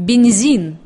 бензин.